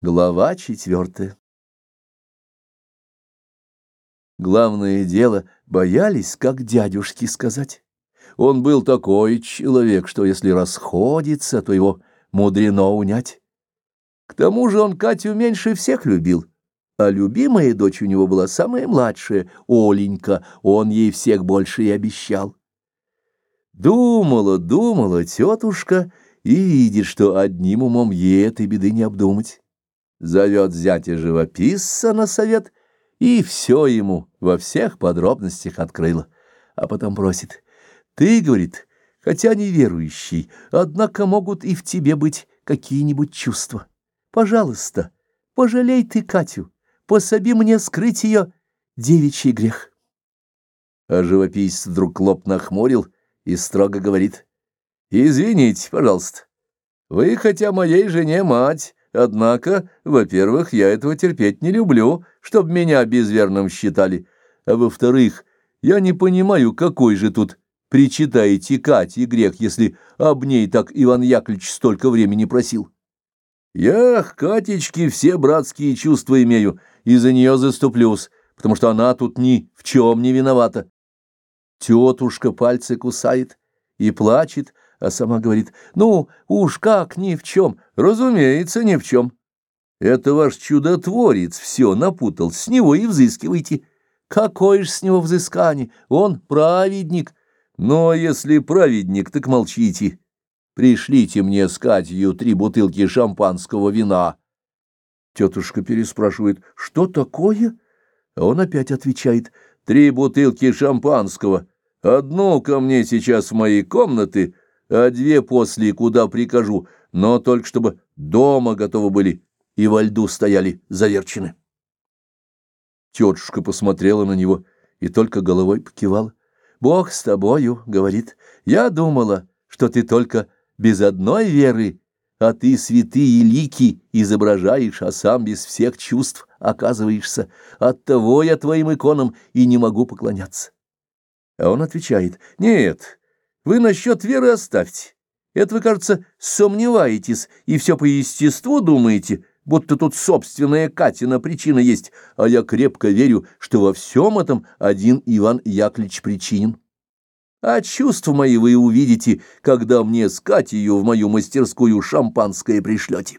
Глава четвертая Главное дело, боялись, как дядюшке сказать. Он был такой человек, что если расходится, то его мудрено унять. К тому же он Катю меньше всех любил, а любимая дочь у него была самая младшая, Оленька, он ей всех больше и обещал. Думала, думала тетушка и видит, что одним умом ей этой беды не обдумать зовет зятя живописца на совет и все ему во всех подробностях открыла, а потом просит. Ты, говорит, хотя неверующий, однако могут и в тебе быть какие-нибудь чувства. Пожалуйста, пожалей ты Катю, пособи мне скрыть ее девичий грех. А живописец вдруг лоб нахмурил и строго говорит. Извините, пожалуйста, вы хотя моей жене мать, Однако, во-первых, я этого терпеть не люблю, чтобы меня безверным считали, а во-вторых, я не понимаю, какой же тут причитаете Кате грех, если об ней так Иван Яковлевич столько времени просил. Я к Катечке все братские чувства имею, и за нее заступлюсь, потому что она тут ни в чем не виновата. Тетушка пальцы кусает и плачет, а сама говорит, «Ну, уж как ни в чем, разумеется, ни в чем. Это ваш чудотворец все напутал, с него и взыскивайте. Какое ж с него взыскание? Он праведник. Но если праведник, так молчите. Пришлите мне с Катью три бутылки шампанского вина». Тетушка переспрашивает, «Что такое?» А он опять отвечает, «Три бутылки шампанского. Одну ко мне сейчас в моей комнаты, а две после, куда прикажу, но только чтобы дома готовы были и во льду стояли заверчены. Тетушка посмотрела на него и только головой покивала. «Бог с тобою», — говорит, — «я думала, что ты только без одной веры, а ты святые лики изображаешь, а сам без всех чувств оказываешься. Оттого я твоим иконам и не могу поклоняться». А он отвечает, «Нет, вы насчет веры оставьте. Это вы, кажется, сомневаетесь и все по естеству думаете, будто тут собственная Катина причина есть, а я крепко верю, что во всем этом один Иван Яковлевич причинен. А чувства мои вы увидите, когда мне с Катью в мою мастерскую шампанское пришлете.